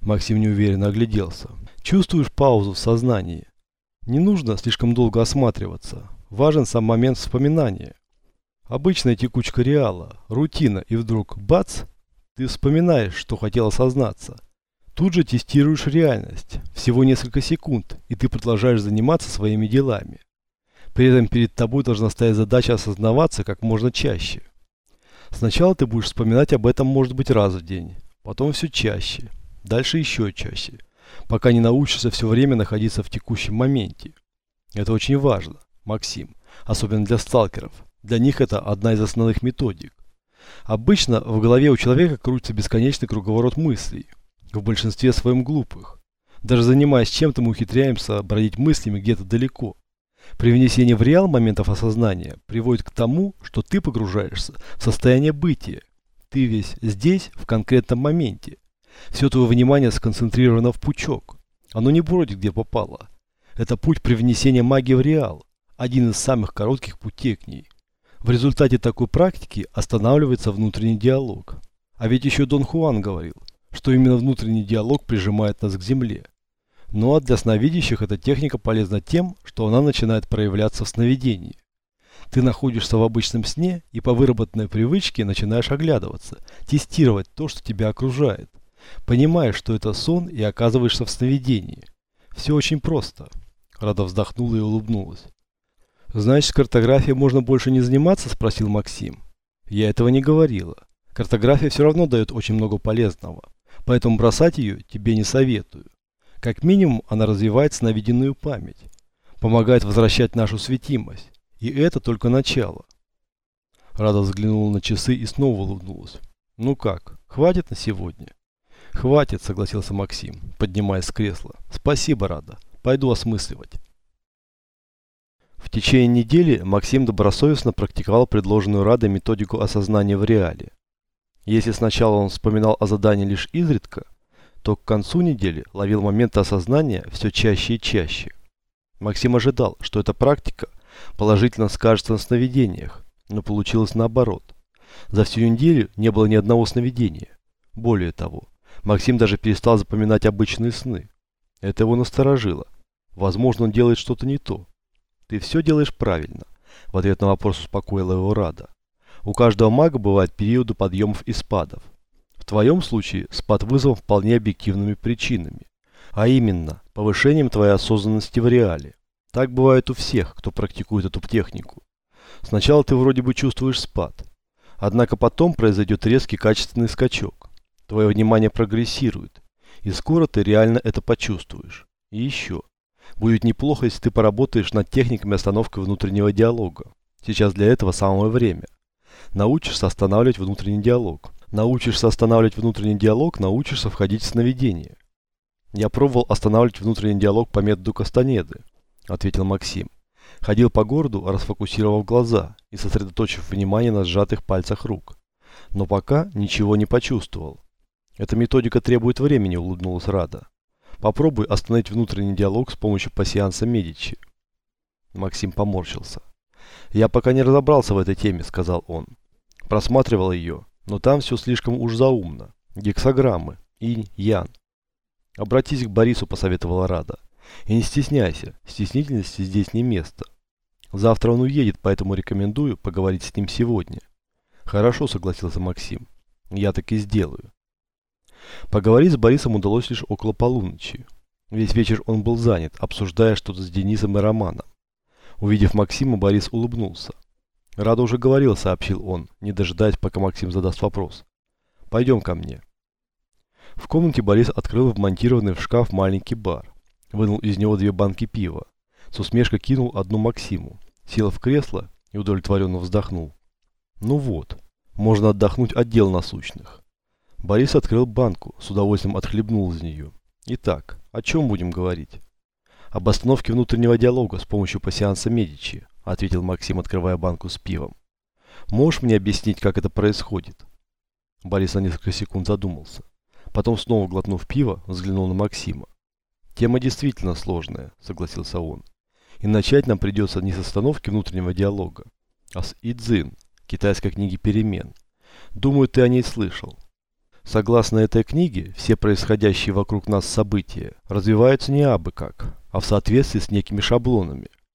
Максим неуверенно огляделся. Чувствуешь паузу в сознании. Не нужно слишком долго осматриваться. Важен сам момент вспоминания. Обычная текучка реала, рутина, и вдруг бац, ты вспоминаешь, что хотел осознаться. Тут же тестируешь реальность. Всего несколько секунд, и ты продолжаешь заниматься своими делами. При этом перед тобой должна стоять задача осознаваться как можно чаще. Сначала ты будешь вспоминать об этом может быть раз в день, потом все чаще, дальше еще чаще, пока не научишься все время находиться в текущем моменте. Это очень важно, Максим, особенно для сталкеров. Для них это одна из основных методик. Обычно в голове у человека крутится бесконечный круговорот мыслей, в большинстве своем глупых. Даже занимаясь чем-то, мы ухитряемся бродить мыслями где-то далеко. При внесении в реал моментов осознания приводит к тому, что ты погружаешься в состояние бытия. Ты весь здесь, в конкретном моменте. Все твое внимание сконцентрировано в пучок. Оно не бродит где попало. Это путь при внесении магии в реал. Один из самых коротких путей к ней. В результате такой практики останавливается внутренний диалог. А ведь еще Дон Хуан говорил, что именно внутренний диалог прижимает нас к земле. Ну а для сновидящих эта техника полезна тем, что она начинает проявляться в сновидении. Ты находишься в обычном сне и по выработанной привычке начинаешь оглядываться, тестировать то, что тебя окружает. Понимаешь, что это сон и оказываешься в сновидении. Все очень просто. Рада вздохнула и улыбнулась. «Значит, картографией можно больше не заниматься?» – спросил Максим. «Я этого не говорила. Картография все равно дает очень много полезного, поэтому бросать ее тебе не советую. Как минимум, она развивает сновиденную память, помогает возвращать нашу светимость, и это только начало». Рада взглянула на часы и снова улыбнулась. «Ну как, хватит на сегодня?» «Хватит», – согласился Максим, поднимаясь с кресла. «Спасибо, Рада. Пойду осмысливать». В течение недели Максим добросовестно практиковал предложенную Радой методику осознания в реале. Если сначала он вспоминал о задании лишь изредка, то к концу недели ловил моменты осознания все чаще и чаще. Максим ожидал, что эта практика положительно скажется на сновидениях, но получилось наоборот. За всю неделю не было ни одного сновидения. Более того, Максим даже перестал запоминать обычные сны. Это его насторожило. Возможно, он делает что-то не то. Ты все делаешь правильно. В ответ на вопрос успокоила его Рада. У каждого мага бывают периоды подъемов и спадов. В твоем случае спад вызван вполне объективными причинами. А именно, повышением твоей осознанности в реале. Так бывает у всех, кто практикует эту технику. Сначала ты вроде бы чувствуешь спад. Однако потом произойдет резкий качественный скачок. Твое внимание прогрессирует. И скоро ты реально это почувствуешь. И еще. Будет неплохо, если ты поработаешь над техниками остановки внутреннего диалога. Сейчас для этого самое время. Научишься останавливать внутренний диалог. Научишься останавливать внутренний диалог, научишься входить в сновидение. Я пробовал останавливать внутренний диалог по методу Кастанеды, ответил Максим. Ходил по городу, расфокусировав глаза и сосредоточив внимание на сжатых пальцах рук. Но пока ничего не почувствовал. Эта методика требует времени, улыбнулась Рада. Попробуй остановить внутренний диалог с помощью пассианса Медичи. Максим поморщился. Я пока не разобрался в этой теме, сказал он. Просматривал ее, но там все слишком уж заумно. Гексограммы, инь, ян. Обратись к Борису, посоветовала Рада. И не стесняйся, стеснительности здесь не место. Завтра он уедет, поэтому рекомендую поговорить с ним сегодня. Хорошо, согласился Максим. Я так и сделаю. Поговорить с Борисом удалось лишь около полуночи. Весь вечер он был занят, обсуждая что-то с Денисом и Романом. Увидев Максима, Борис улыбнулся. «Рада уже говорил», — сообщил он, не дожидаясь, пока Максим задаст вопрос. «Пойдем ко мне». В комнате Борис открыл вмонтированный в шкаф маленький бар. Вынул из него две банки пива. С усмешкой кинул одну Максиму. Сел в кресло и удовлетворенно вздохнул. «Ну вот, можно отдохнуть от дел насущных». Борис открыл банку, с удовольствием отхлебнул из нее. Итак, о чем будем говорить? Об остановке внутреннего диалога с помощью пассианса Медичи, ответил Максим, открывая банку с пивом. Можешь мне объяснить, как это происходит? Борис на несколько секунд задумался. Потом, снова глотнув пиво, взглянул на Максима. Тема действительно сложная, согласился он. И начать нам придется не с остановки внутреннего диалога, а с Идзин, китайской книги перемен. Думаю, ты о ней слышал. Согласно этой книге, все происходящие вокруг нас события развиваются не абы как, а в соответствии с некими шаблонами.